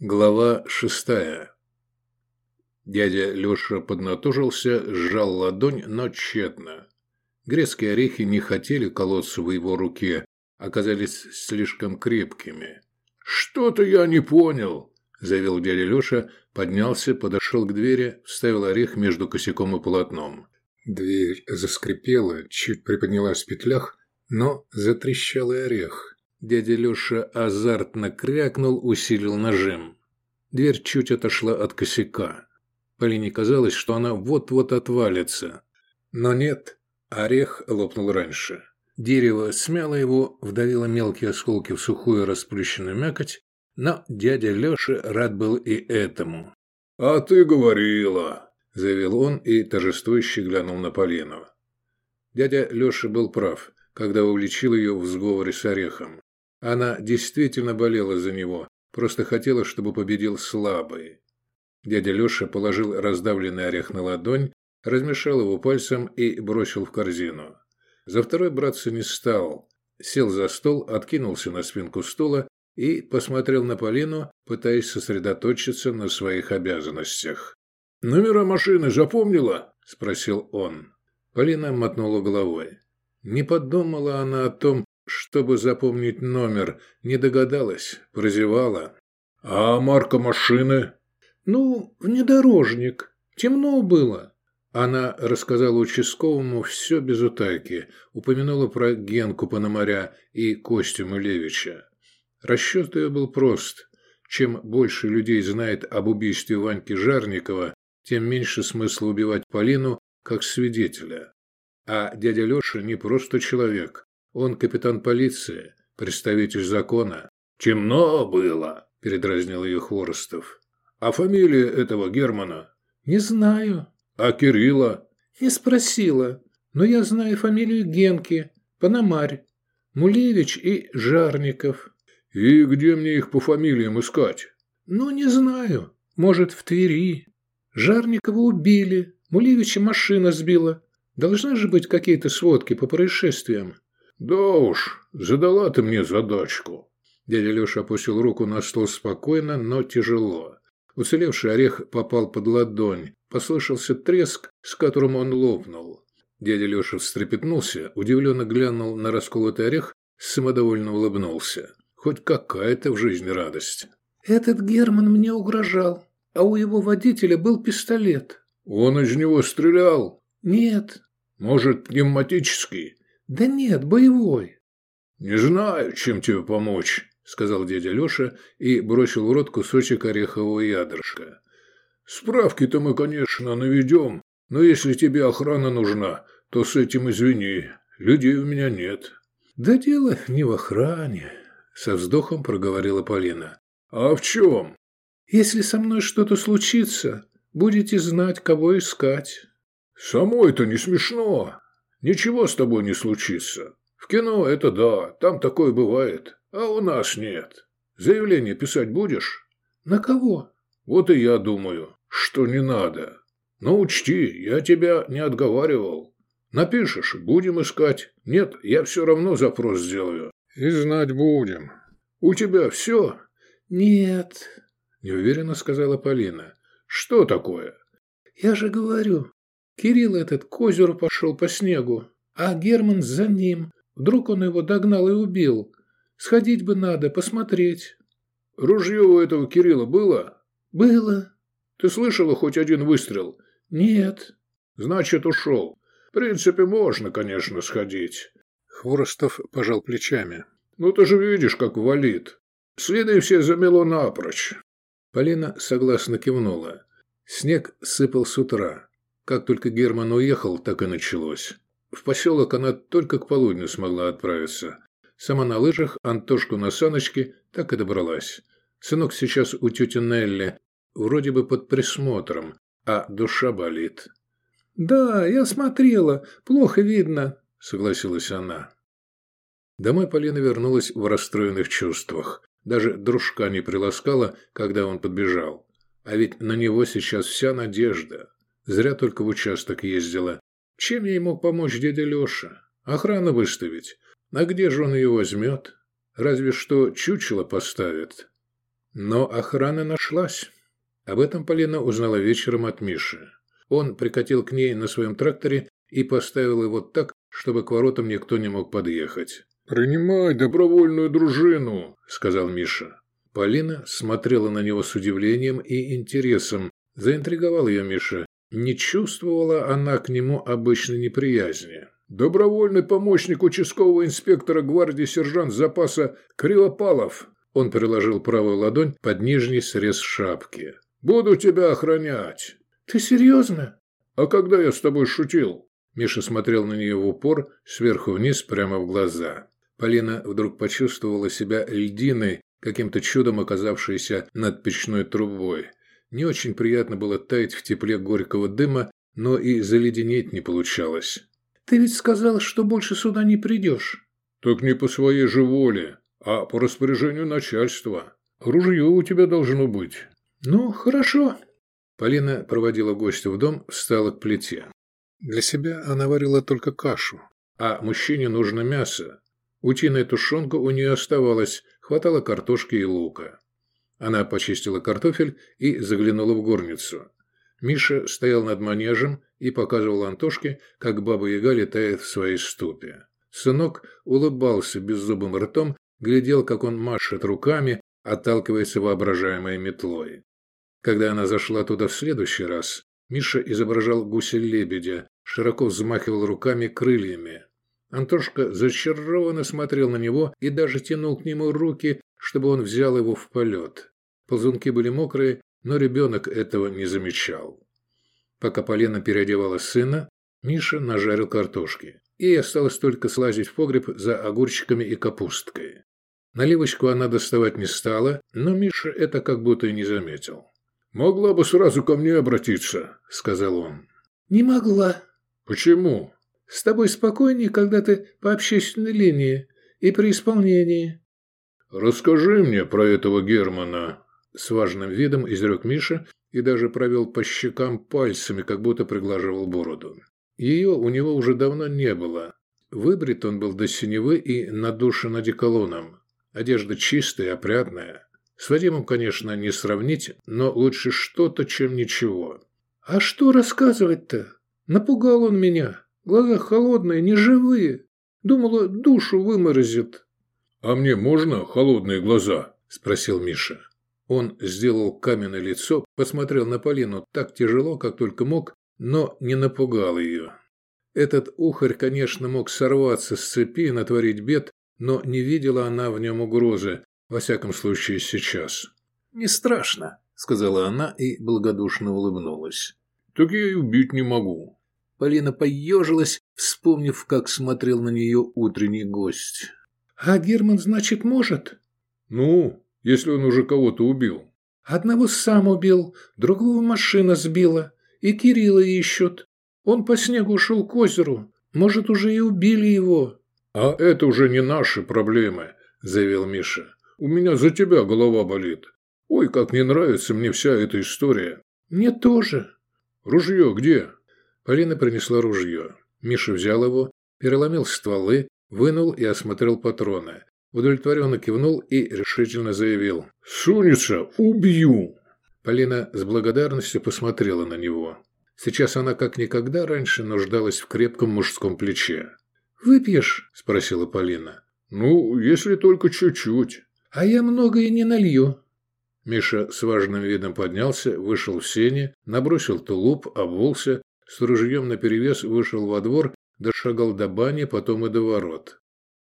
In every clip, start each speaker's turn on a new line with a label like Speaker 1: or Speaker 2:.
Speaker 1: Глава шестая. Дядя Леша поднатужился, сжал ладонь, но тщетно. Грецкие орехи не хотели колоться в его руке, оказались слишком крепкими. «Что-то я не понял», – заявил дядя Леша, поднялся, подошел к двери, вставил орех между косяком и полотном. Дверь заскрипела, чуть приподнялась в петлях, но затрещал и орех. Дядя Леша азартно крякнул, усилил нажим. Дверь чуть отошла от косяка. Полине казалось, что она вот-вот отвалится. Но нет, орех лопнул раньше. Дерево смяло его, вдавило мелкие осколки в сухую расплющенную мякоть, но дядя Леша рад был и этому. «А ты говорила!» – заявил он и торжествующе глянул на Полину. Дядя Леша был прав, когда увлечил ее в сговоре с орехом. Она действительно болела за него, просто хотела, чтобы победил слабый. Дядя Леша положил раздавленный орех на ладонь, размешал его пальцем и бросил в корзину. За второй браться не стал. Сел за стол, откинулся на спинку стула и посмотрел на Полину, пытаясь сосредоточиться на своих обязанностях. «Номера машины запомнила?» – спросил он. Полина мотнула головой. Не подумала она о том, чтобы запомнить номер, не догадалась, прозевала. «А марка машины?» «Ну, внедорожник. Темно было». Она рассказала участковому все без утайки, упомянула про Генку Пономаря и Костю Мылевича. Расчет ее был прост. Чем больше людей знает об убийстве Ваньки Жарникова, тем меньше смысла убивать Полину как свидетеля. А дядя Леша не просто человек, он капитан полиции, представитель закона. «Темно было», – передразнил ее Хворостов. «А фамилия этого Германа?» «Не знаю». «А Кирилла?» «Не спросила. Но я знаю фамилию Генки, Пономарь, Мулевич и Жарников». «И где мне их по фамилиям искать?» «Ну, не знаю. Может, в Твери. Жарникова убили, Мулевича машина сбила. Должны же быть какие-то сводки по происшествиям». «Да уж, задала ты мне задачку». Дядя Леша опустил руку на стол спокойно, но тяжело. Уцелевший орех попал под ладонь. Послышался треск, с которым он лопнул. Дядя Леша встрепетнулся, удивленно глянул на расколотый орех, самодовольно улыбнулся. Хоть какая-то в жизни радость. «Этот Герман мне угрожал, а у его водителя был пистолет». «Он из него стрелял?» «Нет». «Может, пневматический?» «Да нет, боевой». «Не знаю, чем тебе помочь», – сказал дядя Леша и бросил в рот кусочек орехового ядрышка. «Справки-то мы, конечно, наведем, но если тебе охрана нужна, то с этим извини, людей у меня нет». «Да дело не в охране», – со вздохом проговорила Полина. «А в чем?» «Если со мной что-то случится, будете знать, кого искать». «Самой-то не смешно. Ничего с тобой не случится. В кино это да, там такое бывает, а у нас нет. Заявление писать будешь? На кого? Вот и я думаю, что не надо. Но учти, я тебя не отговаривал. Напишешь, будем искать. Нет, я все равно запрос сделаю. И знать будем. У тебя все? Нет, неуверенно сказала Полина. Что такое? Я же говорю, Кирилл этот к озеру пошел по снегу, а Герман за ним. Вдруг он его догнал и убил. Сходить бы надо, посмотреть. Ружье у этого Кирилла было? Было. Ты слышала хоть один выстрел? Нет. Значит, ушел. В принципе, можно, конечно, сходить. Хворостов пожал плечами. Ну ты же видишь, как валит. Следы все замело напрочь. Полина согласно кивнула. Снег сыпал с утра. Как только Герман уехал, так и началось. В поселок она только к полудню смогла отправиться. Сама на лыжах, Антошку на саночке, так и добралась. Сынок сейчас у тети Нелли, вроде бы под присмотром, а душа болит. «Да, я смотрела, плохо видно», – согласилась она. Домой Полина вернулась в расстроенных чувствах. Даже дружка не приласкала, когда он подбежал. А ведь на него сейчас вся надежда. Зря только в участок ездила. Чем ей мог помочь дядя Леша? Охрану выставить. А где же он ее возьмет? Разве что чучело поставит. Но охрана нашлась. Об этом Полина узнала вечером от Миши. Он прикатил к ней на своем тракторе и поставил его так, чтобы к воротам никто не мог подъехать. «Принимай добровольную дружину», – сказал Миша. Полина смотрела на него с удивлением и интересом. Заинтриговал ее Миша. Не чувствовала она к нему обычной неприязни. «Добровольный помощник участкового инспектора гвардии сержант запаса Кривопалов». Он приложил правую ладонь под нижний срез шапки. «Буду тебя охранять».
Speaker 2: «Ты серьезно?»
Speaker 1: «А когда я с тобой шутил?» Миша смотрел на нее в упор, сверху вниз, прямо в глаза. Полина вдруг почувствовала себя льдиной, каким-то чудом оказавшейся над печной трубой. Не очень приятно было таять в тепле горького дыма, но и заледенеть не получалось.
Speaker 2: «Ты ведь сказал, что больше сюда не придешь».
Speaker 1: «Так не по своей же воле, а по распоряжению начальства. Ружье у тебя должно быть».
Speaker 2: «Ну, хорошо».
Speaker 1: Полина проводила гостя в дом, встала к плите. Для себя она варила только кашу, а мужчине нужно мясо. Утиная тушенка у нее оставалась, хватало картошки и лука. Она почистила картофель и заглянула в горницу. Миша стоял над манежем и показывал Антошке, как баба-яга летает в своей ступе. Сынок улыбался беззубым ртом, глядел, как он машет руками, отталкивается воображаемой метлой. Когда она зашла туда в следующий раз, Миша изображал гуся-лебедя, широко взмахивал руками крыльями. Антошка зачарованно смотрел на него и даже тянул к нему руки, чтобы он взял его в полет. Ползунки были мокрые, но ребенок этого не замечал. Пока Полина переодевала сына, Миша нажарил картошки. И осталось только слазить в погреб за огурчиками и капусткой. Наливочку она доставать не стала, но Миша это как будто и не заметил. «Могла бы сразу ко мне обратиться», — сказал он.
Speaker 2: «Не могла».
Speaker 1: «Почему?»
Speaker 2: «С тобой спокойнее, когда ты по общественной линии и при исполнении».
Speaker 1: «Расскажи мне про этого Германа», – с важным видом изрек Миша и даже провел по щекам пальцами, как будто приглаживал бороду. Ее у него уже давно не было. Выбрит он был до синевы и надушен одеколоном. Одежда чистая, опрятная. С Вадимом, конечно, не сравнить, но лучше что-то, чем ничего.
Speaker 2: «А что рассказывать-то? Напугал он меня. Глаза холодные, неживые. Думала, душу выморозит».
Speaker 1: «А мне можно холодные глаза?» – спросил Миша. Он сделал каменное лицо, посмотрел на Полину так тяжело, как только мог, но не напугал ее. Этот ухарь, конечно, мог сорваться с цепи и натворить бед, но не видела она в нем угрозы, во всяком случае сейчас.
Speaker 2: «Не страшно», – сказала она и благодушно улыбнулась.
Speaker 1: «Так я и убить не могу».
Speaker 2: Полина поежилась, вспомнив, как смотрел на нее утренний гость. «А Герман, значит, может?»
Speaker 1: «Ну, если он уже кого-то убил».
Speaker 2: «Одного сам убил, другого машина сбила, и Кирилла ищут. Он по снегу ушел к озеру. Может, уже и убили его».
Speaker 1: «А это уже не наши проблемы», – заявил Миша. «У меня за тебя голова болит. Ой, как не нравится мне вся эта история».
Speaker 2: «Мне тоже».
Speaker 1: «Ружье где?» Полина принесла ружье. Миша взял его, переломил стволы, Вынул и осмотрел патроны. Удовлетворенно кивнул и решительно заявил. «Сунется! Убью!» Полина с благодарностью посмотрела на него. Сейчас она как никогда раньше нуждалась в крепком мужском плече.
Speaker 2: «Выпьешь?»
Speaker 1: – спросила Полина. «Ну, если только чуть-чуть».
Speaker 2: «А я много и не налью».
Speaker 1: Миша с важным видом поднялся, вышел в сене, набросил тулуп, обулся, с ружьем наперевес вышел во двор дошагал до бани, потом и до ворот.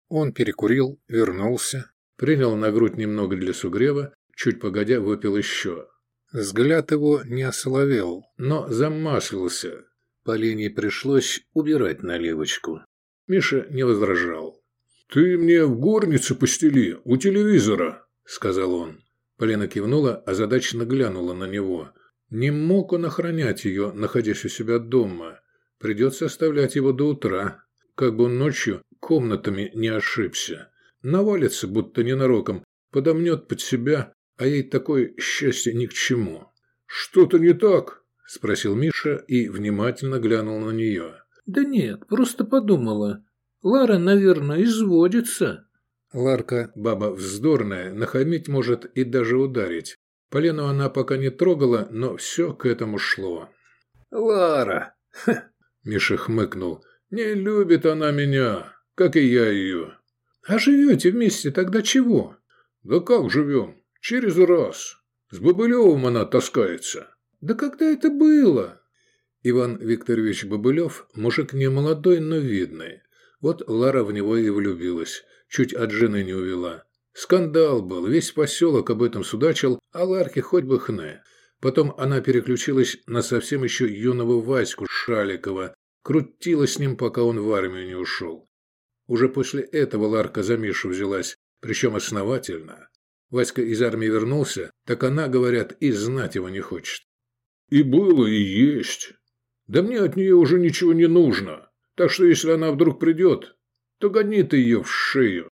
Speaker 1: Он перекурил, вернулся, принял на грудь немного для сугрева, чуть погодя выпил еще. Взгляд его не осоловел, но замаслился. Полине пришлось убирать наливочку. Миша не возражал. «Ты мне в горнице постели, у телевизора», — сказал он. Полина кивнула, озадаченно глянула на него. Не мог он охранять ее, находясь у себя дома. Придется оставлять его до утра, как бы он ночью комнатами не ошибся. Навалится, будто ненароком, подомнет под себя, а ей такое счастье ни к чему. «Что-то не так?» – спросил Миша и внимательно глянул на нее.
Speaker 2: «Да нет, просто подумала. Лара, наверное, изводится».
Speaker 1: Ларка, баба вздорная, нахамить может и даже ударить. Полену она пока не трогала, но все к этому шло.
Speaker 2: «Лара!»
Speaker 1: – Миша хмыкнул. «Не любит она меня, как и я ее».
Speaker 2: «А живете вместе тогда чего?»
Speaker 1: «Да как живем? Через раз. С Бобылевым она таскается».
Speaker 2: «Да когда это было?»
Speaker 1: Иван Викторович Бобылев – мужик не молодой, но видный. Вот Лара в него и влюбилась, чуть от жены не увела. Скандал был, весь поселок об этом судачил, а Ларке хоть бы хны. Потом она переключилась на совсем еще юного Ваську Шаликова, крутила с ним, пока он в армию не ушел. Уже после этого Ларка за Мишу взялась, причем основательно. Васька из армии вернулся, так она, говорят, и знать его не хочет.
Speaker 2: И было, и есть. Да мне от нее уже ничего не нужно. Так что если она вдруг придет, то гони ты ее в шею.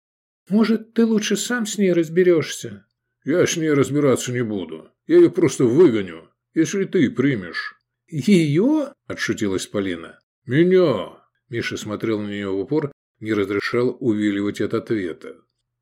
Speaker 3: Может, ты лучше сам с ней разберешься?
Speaker 2: Я с ней разбираться не буду. Я ее просто выгоню, если ты примешь.
Speaker 3: Ее?
Speaker 1: Отшутилась Полина.
Speaker 2: Меня.
Speaker 1: Миша смотрел на нее в упор, не разрешал увиливать от ответа.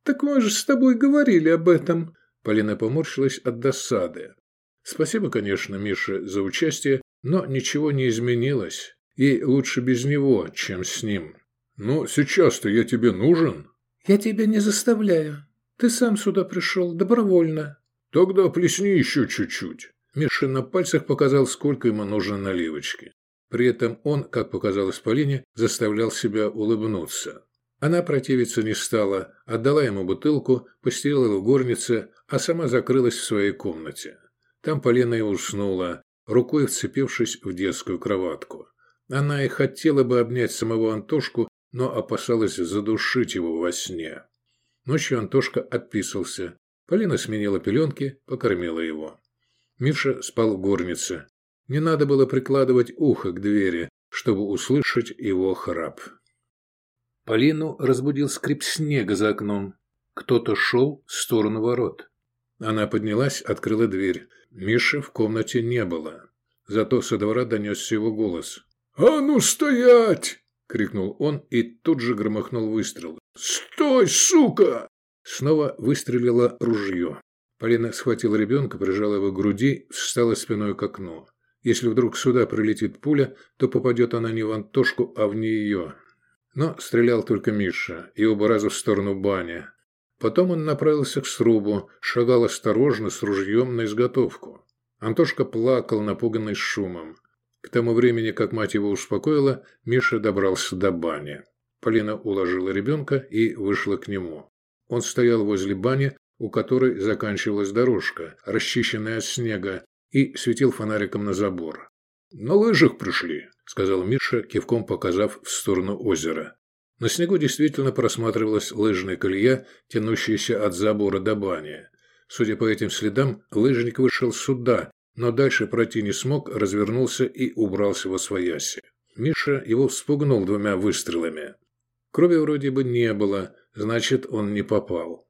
Speaker 3: Так мы же с тобой говорили об этом.
Speaker 1: Полина поморщилась от досады. Спасибо, конечно, Мише, за участие, но ничего не изменилось. И лучше без него, чем с ним.
Speaker 2: «Но сейчас-то я тебе нужен?»
Speaker 3: «Я тебя не заставляю. Ты сам сюда пришел, добровольно».
Speaker 2: «Тогда плесни еще чуть-чуть».
Speaker 1: Миша на пальцах показал, сколько ему нужно наливочки. При этом он, как показалось Полине, заставлял себя улыбнуться. Она противиться не стала, отдала ему бутылку, постелила в горнице, а сама закрылась в своей комнате. Там Полина и уснула, рукой вцепившись в детскую кроватку. Она и хотела бы обнять самого Антошку, но опасалась задушить его во сне. Ночью Антошка отписался. Полина сменила пеленки, покормила его. Миша спал в горнице. Не надо было прикладывать ухо к двери, чтобы услышать его храп. Полину разбудил скрип снега за окном. Кто-то шел в сторону ворот. Она поднялась, открыла дверь. Миши в комнате не было. Зато со двора донесся его голос.
Speaker 2: «А ну стоять!»
Speaker 1: – крикнул он и тут же громыхнул выстрел.
Speaker 2: «Стой, сука!»
Speaker 1: Снова выстрелило ружье. Полина схватила ребенка, прижала его к груди, встала спиной к окну. Если вдруг сюда прилетит пуля, то попадет она не в Антошку, а в нее. Но стрелял только Миша, и оба раза в сторону бани. Потом он направился к срубу, шагал осторожно с ружьем на изготовку. Антошка плакал, напуганный шумом. К тому времени, как мать его успокоила, Миша добрался до бани. Полина уложила ребенка и вышла к нему. Он стоял возле бани, у которой заканчивалась дорожка, расчищенная от снега, и светил фонариком на забор.
Speaker 2: «На лыжах пришли», –
Speaker 1: сказал Миша, кивком показав в сторону озера. На снегу действительно просматривалась лыжная колея, тянущаяся от забора до бани. Судя по этим следам, лыжник вышел сюда, но дальше пройти не смог, развернулся и убрался во свояси. Миша его вспугнул двумя выстрелами. Крови вроде бы не было, значит, он не попал.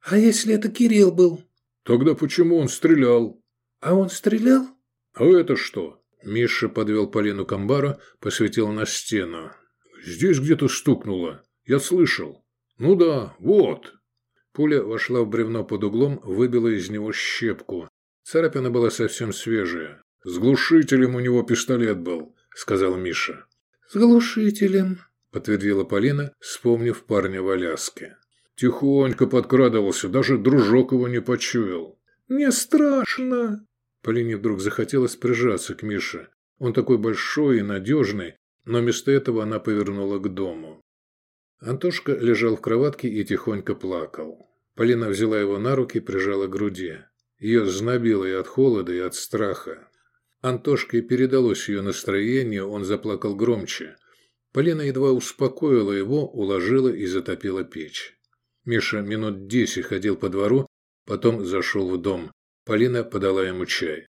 Speaker 3: «А если это Кирилл был?»
Speaker 2: «Тогда почему он стрелял?»
Speaker 3: «А он стрелял?»
Speaker 2: «А это что?»
Speaker 1: Миша подвел Полину к амбару, посветил на стену.
Speaker 2: «Здесь где-то стукнуло. Я слышал. Ну да, вот».
Speaker 1: Пуля вошла в бревно под углом, выбила из него щепку. Царапина была совсем свежая.
Speaker 2: «С глушителем у него пистолет был», — сказал Миша.
Speaker 3: «С глушителем», —
Speaker 1: подтвердила Полина, вспомнив парня в Аляске.
Speaker 2: «Тихонько подкрадывался, даже дружок его не почуял».
Speaker 3: «Мне страшно».
Speaker 1: Полине вдруг захотелось прижаться к Мише. Он такой большой и надежный, но вместо этого она повернула к дому. Антошка лежал в кроватке и тихонько плакал. Полина взяла его на руки, прижала к груди. Ее знобило и от холода, и от страха. Антошке передалось ее настроение, он заплакал громче. Полина едва успокоила его, уложила и затопила печь. Миша минут десять ходил по двору, потом зашел в дом. Полина подала ему чай.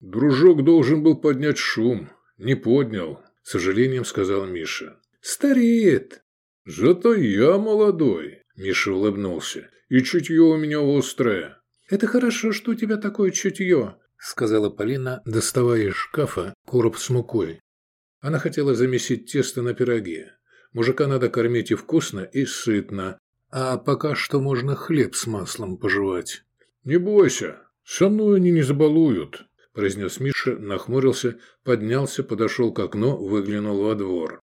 Speaker 2: «Дружок должен был поднять шум. Не поднял», –
Speaker 1: с сожалением сказал Миша.
Speaker 3: «Стареет».
Speaker 2: «Зато я молодой», – Миша улыбнулся. «И чутье у меня острое.
Speaker 3: «Это хорошо, что у тебя такое чутье», –
Speaker 1: сказала Полина, доставая из шкафа короб с мукой. Она хотела замесить тесто на пироги. Мужика надо кормить и вкусно, и сытно,
Speaker 2: А пока что можно хлеб с маслом пожевать.
Speaker 1: «Не бойся, со мной они не забалуют», – произнес Миша, нахмурился, поднялся, подошел к окну, выглянул во двор.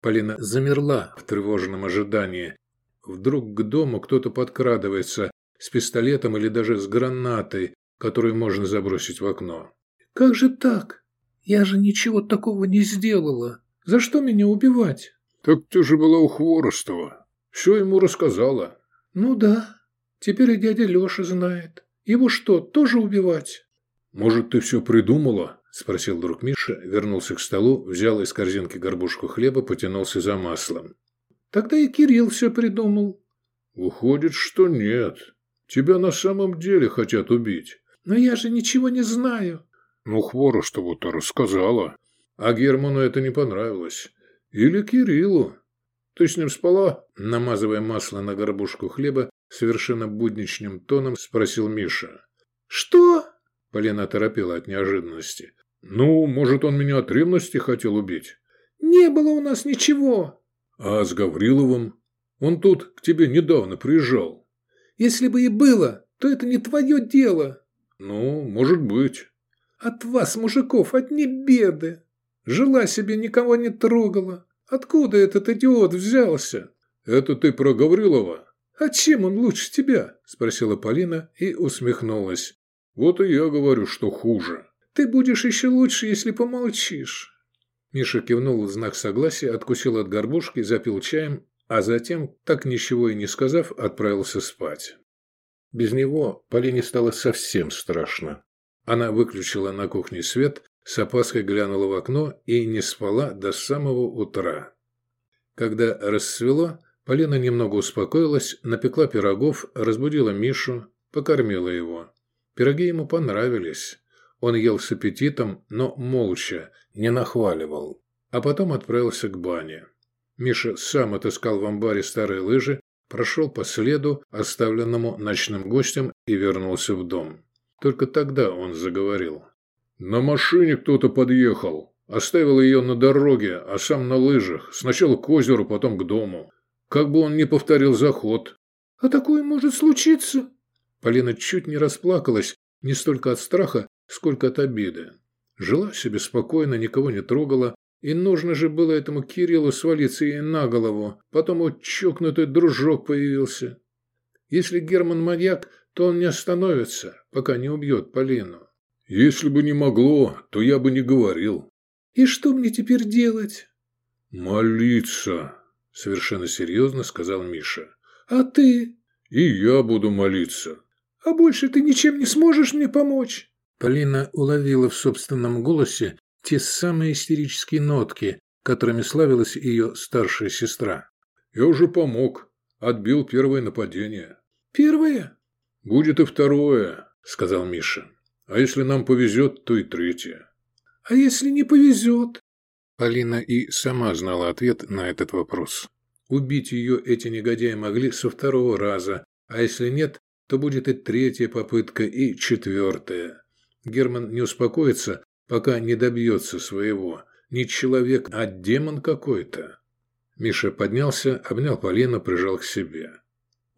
Speaker 1: Полина замерла в тревожном ожидании. Вдруг к дому кто-то подкрадывается с пистолетом или даже с гранатой, которую можно забросить в окно.
Speaker 3: «Как же так? Я же ничего такого не сделала. За что меня убивать?»
Speaker 1: «Так ты же была у Хворостова. Все ему рассказала».
Speaker 3: «Ну да. Теперь и дядя Леша знает. Его что, тоже убивать?»
Speaker 1: «Может, ты все придумала?» – спросил друг Миша, вернулся к столу, взял из корзинки горбушку хлеба, потянулся за маслом.
Speaker 3: «Тогда и Кирилл все придумал».
Speaker 1: «Выходит, что нет. Тебя на самом деле хотят убить».
Speaker 3: «Но я же ничего не знаю».
Speaker 1: «Ну, Хворостову-то рассказала. А Герману это не понравилось. Или Кириллу. Ты с ним спала?» Намазывая масло на горбушку хлеба, совершенно будничным тоном спросил Миша.
Speaker 3: «Что?»
Speaker 1: Полина торопила от неожиданности. «Ну, может, он меня от ревности хотел убить?»
Speaker 3: «Не было у нас ничего».
Speaker 1: «А с Гавриловым? Он тут к тебе недавно приезжал».
Speaker 3: «Если бы и было, то это не твое дело».
Speaker 1: «Ну, может быть».
Speaker 3: «От вас, мужиков, одни беды. Жила себе, никого не трогала. Откуда этот идиот взялся?»
Speaker 1: «Это ты про Гаврилова?»
Speaker 3: «А чем он лучше тебя?» – спросила Полина и усмехнулась.
Speaker 1: «Вот и я говорю, что хуже».
Speaker 3: «Ты будешь еще лучше, если помолчишь».
Speaker 2: Миша кивнул в знак согласия, откусил от горбушки, запил чаем, а затем, так ничего и не сказав, отправился спать. Без него Полине стало совсем страшно. Она выключила на кухне свет, с опаской глянула в окно и не спала до самого утра. Когда рассвело, Полина немного успокоилась, напекла пирогов, разбудила Мишу, покормила его. Пироги ему понравились. Он ел с аппетитом, но молча, не нахваливал. А потом отправился к бане. Миша сам отыскал в амбаре старые лыжи, прошел по следу, оставленному ночным гостем, и вернулся в дом. Только тогда он заговорил.
Speaker 1: «На машине кто-то подъехал. Оставил ее на дороге, а сам на лыжах. Сначала к озеру, потом к дому. Как бы он не повторил заход.
Speaker 3: А такое может случиться?
Speaker 2: Полина чуть не расплакалась, не столько от страха, сколько от обиды. Жила себе спокойно, никого не трогала, и нужно же было этому Кириллу свалиться ей на голову. Потом вот чокнутый дружок появился. Если Герман маньяк, то он не остановится, пока не убьет Полину.
Speaker 1: Если бы не могло, то я бы не говорил.
Speaker 3: И что мне теперь делать?
Speaker 1: Молиться,
Speaker 2: совершенно серьезно сказал Миша.
Speaker 3: «А ты?»
Speaker 1: «И я буду молиться».
Speaker 3: «А больше ты ничем не сможешь мне помочь?»
Speaker 2: Полина уловила в собственном голосе те самые истерические нотки, которыми славилась ее старшая сестра.
Speaker 1: «Я уже помог. Отбил первое нападение».
Speaker 3: «Первое?»
Speaker 1: «Будет и второе», — сказал Миша. «А если нам повезет, то и третье».
Speaker 3: «А если не повезет?»
Speaker 2: Полина и сама знала ответ на этот вопрос. Убить ее эти негодяи могли со второго раза, а если нет, то будет и третья попытка, и четвертая. Герман не успокоится, пока не добьется своего. Не человек, а демон какой-то. Миша поднялся, обнял Полину, прижал к себе.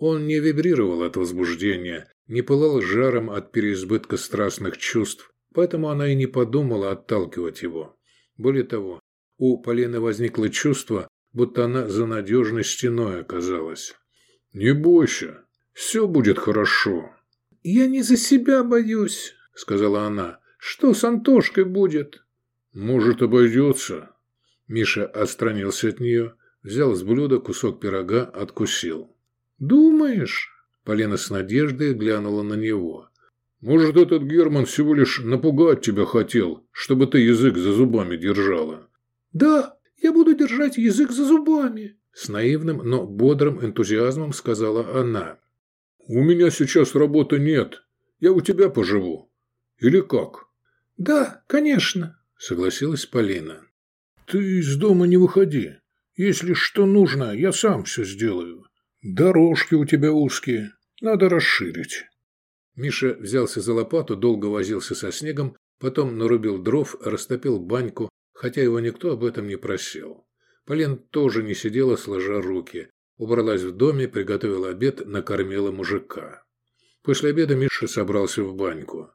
Speaker 2: Он не вибрировал от возбуждения, не пылал жаром от переизбытка страстных чувств, поэтому она и не подумала отталкивать его. Более того, у Полины возникло чувство, будто она за надежной стеной оказалась.
Speaker 1: «Не бойся, все будет хорошо».
Speaker 3: «Я не за себя боюсь», — сказала она. «Что с Антошкой будет?»
Speaker 1: «Может, обойдется».
Speaker 2: Миша отстранился от нее, взял с блюда кусок пирога, откусил.
Speaker 3: «Думаешь?»
Speaker 2: Полина с надеждой глянула на него.
Speaker 1: «Может, этот Герман всего лишь напугать тебя хотел, чтобы ты язык за зубами держала?»
Speaker 3: «Да, я буду держать язык за зубами», –
Speaker 2: с наивным, но бодрым энтузиазмом сказала она.
Speaker 1: «У меня сейчас работы нет. Я у тебя поживу. Или как?»
Speaker 3: «Да, конечно», –
Speaker 2: согласилась Полина.
Speaker 1: «Ты из дома не выходи. Если что нужно, я сам все сделаю. Дорожки у тебя узкие. Надо расширить».
Speaker 2: Миша взялся за лопату, долго возился со снегом, потом нарубил дров, растопил баньку, хотя его никто об этом не просил. Полен тоже не сидела сложа руки. Убралась в доме, приготовила обед, накормила мужика. После обеда Миша собрался в баньку.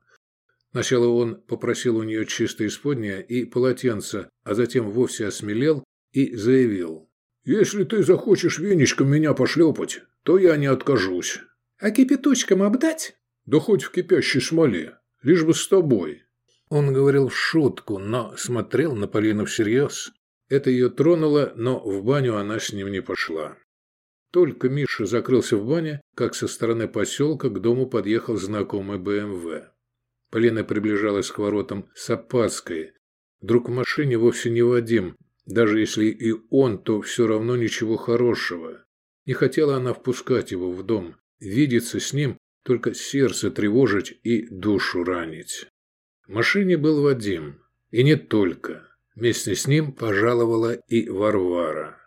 Speaker 2: Сначала он попросил у нее чистое исподнее и полотенце, а затем вовсе осмелел и заявил. «Если ты захочешь веничком меня пошлепать, то я не откажусь».
Speaker 3: «А кипяточком обдать?»
Speaker 2: «Да хоть в кипящей смоле, лишь бы с тобой». Он говорил в шутку, но смотрел на Полину всерьез. Это ее тронуло, но в баню она с ним не пошла. Только Миша закрылся в бане, как со стороны поселка к дому подъехал знакомый БМВ. Полина приближалась к воротам с опаской. Вдруг в машине вовсе не Вадим. Даже если и он, то все равно ничего хорошего. Не хотела она впускать его в дом. Видеться с ним, только сердце тревожить и душу ранить. В машине был Вадим. И не только. Вместе с ним пожаловала и Варвара.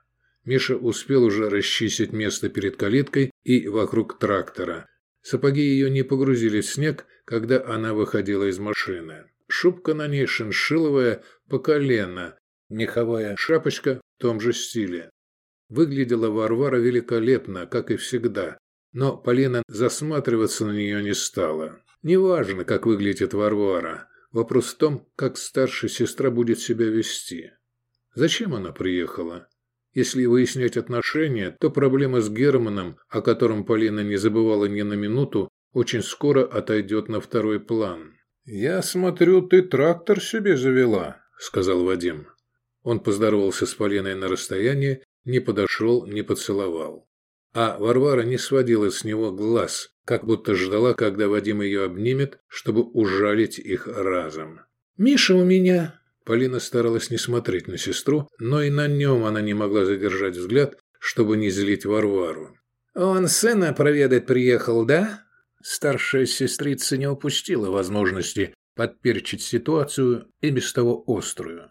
Speaker 2: Миша успел уже расчистить место перед калиткой и вокруг трактора. Сапоги ее не погрузили в снег, когда она выходила из машины. Шубка на ней шиншиловая по колено, меховая шапочка в том же стиле. Выглядела Варвара великолепно, как и всегда, но Полина засматриваться на нее не стала. Неважно, как выглядит Варвара, вопрос в том, как старшая сестра будет себя вести. Зачем она приехала? Если выяснять отношения, то проблема с Германом, о котором Полина не забывала ни на минуту, очень скоро отойдет на второй план. «Я смотрю, ты трактор себе завела», – сказал Вадим. Он поздоровался с Полиной на расстоянии, не подошел, не поцеловал. А Варвара не сводила с него глаз, как будто ждала, когда Вадим ее обнимет, чтобы ужалить их разом.
Speaker 3: «Миша у меня
Speaker 2: Полина старалась не смотреть на сестру, но и на нем она не могла задержать взгляд, чтобы не злить Варвару.
Speaker 3: «Он сына проведать приехал, да?»
Speaker 2: Старшая сестрица не упустила возможности подперчить ситуацию и без того острую.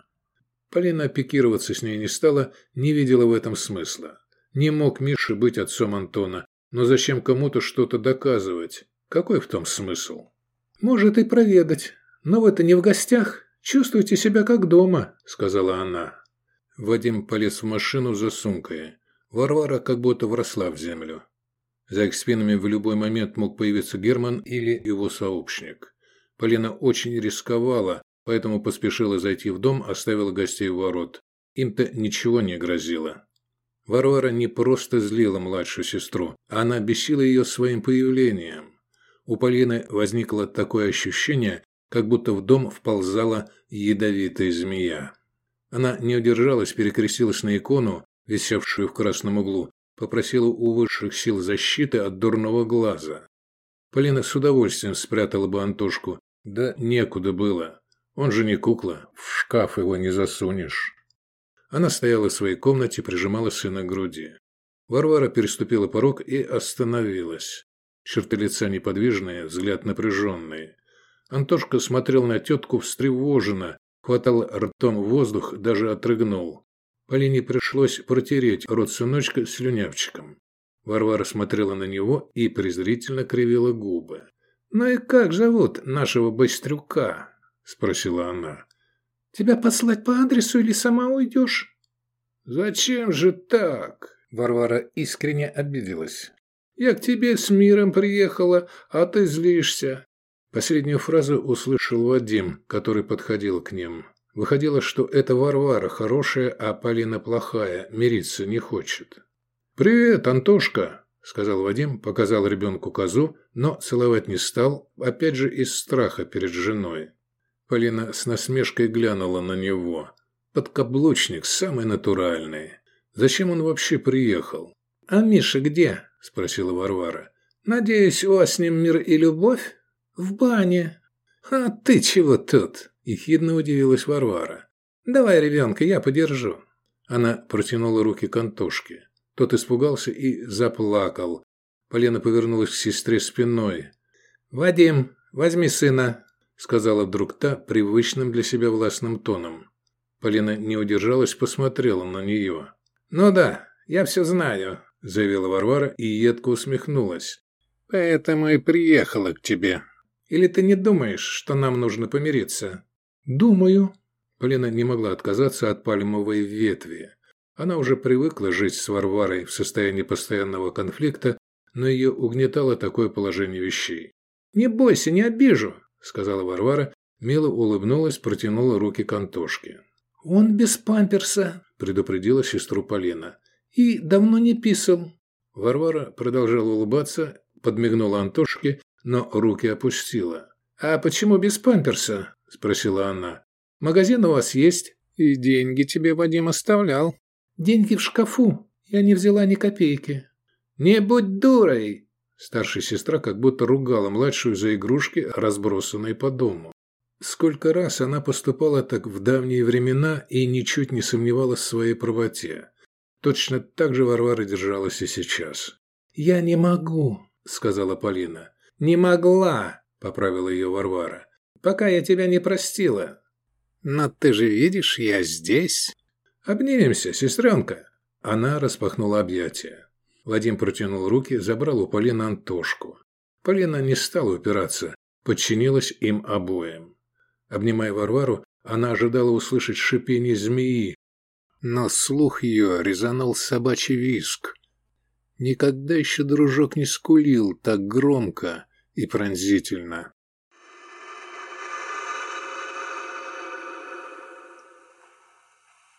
Speaker 2: Полина пикироваться с ней не стала, не видела в этом смысла. Не мог Миша быть отцом Антона, но зачем кому-то что-то доказывать? Какой в том смысл?
Speaker 3: «Может и проведать, но вы-то не в гостях?» «Чувствуйте себя как дома», – сказала она.
Speaker 2: Вадим полез в машину за сумкой. Варвара как будто вросла в землю. За их спинами в любой момент мог появиться Герман или его сообщник. Полина очень рисковала, поэтому поспешила зайти в дом, оставила гостей у ворот. Им-то ничего не грозило. Варвара не просто злила младшую сестру, она бесила ее своим появлением. У Полины возникло такое ощущение, как будто в дом вползала ядовитая змея. Она не удержалась, перекрестилась на икону, висевшую в красном углу, попросила у высших сил защиты от дурного глаза. Полина с удовольствием спрятала бы Антошку, да некуда было. Он же не кукла, в шкаф его не засунешь. Она стояла в своей комнате, прижимала сына к груди. Варвара переступила порог и остановилась. Черты лица неподвижные, взгляд напряженный. Антошка смотрел на тетку встревоженно, хватал ртом воздух, даже отрыгнул. Полине пришлось протереть рот сыночка слюнявчиком. Варвара смотрела на него и презрительно кривила губы. «Ну и как зовут нашего быстрюка?» – спросила она.
Speaker 3: «Тебя послать по адресу или сама уйдешь?»
Speaker 2: «Зачем же так?» – Варвара искренне обиделась. «Я к тебе с миром приехала, а ты злишься. Последнюю фразу услышал Вадим, который подходил к ним. Выходило, что это Варвара хорошая, а Полина плохая, мириться не хочет. «Привет, Антошка!» – сказал Вадим, показал ребенку козу, но целовать не стал, опять же из страха перед женой. Полина с насмешкой глянула на него. Подкаблучник, самый натуральный. Зачем он вообще приехал?
Speaker 3: «А Миша где?» – спросила Варвара. «Надеюсь, у вас с ним мир и любовь?» «В бане». «А ты чего тут?» – ехидно удивилась Варвара. «Давай, ребенка, я подержу».
Speaker 2: Она протянула руки к Антошке. Тот испугался и заплакал. Полина повернулась к сестре спиной.
Speaker 3: «Вадим, возьми сына», – сказала вдруг та привычным для себя властным тоном.
Speaker 2: Полина не удержалась, посмотрела на нее.
Speaker 3: «Ну да, я все знаю», –
Speaker 2: заявила Варвара и едко усмехнулась. «Поэтому и приехала к тебе».
Speaker 3: Или ты не думаешь, что нам нужно помириться?»
Speaker 2: «Думаю». Полина не могла отказаться от пальмовой ветви. Она уже привыкла жить с Варварой в состоянии постоянного конфликта, но ее угнетало такое положение вещей.
Speaker 3: «Не бойся, не обижу», —
Speaker 2: сказала Варвара, мило улыбнулась, протянула руки к Антошке.
Speaker 3: «Он без памперса», —
Speaker 2: предупредила сестру Полина.
Speaker 3: «И давно не писал».
Speaker 2: Варвара продолжала улыбаться, подмигнула Антошке, но руки опустила.
Speaker 3: «А почему без памперса?» – спросила она. «Магазин у вас есть?»
Speaker 2: «И деньги тебе Вадим оставлял».
Speaker 3: «Деньги в шкафу. Я не взяла ни копейки».
Speaker 2: «Не будь дурой!» Старшая сестра как будто ругала младшую за игрушки, разбросанные по дому. Сколько раз она поступала так в давние времена и ничуть не сомневалась в своей правоте. Точно так же Варвара держалась и сейчас.
Speaker 3: «Я не могу», — сказала Полина. «Не могла», — поправила ее Варвара. «Пока я тебя не простила».
Speaker 2: «Но ты же видишь, я здесь».
Speaker 3: «Обнимемся, сестренка».
Speaker 2: Она распахнула объятия. Вадим протянул руки, забрал у Полины Антошку. Полина не стала упираться, подчинилась им обоим. Обнимая Варвару, она ожидала услышать шипение змеи, но слух ее резанул собачий виск. Никогда еще дружок не скулил так громко и пронзительно.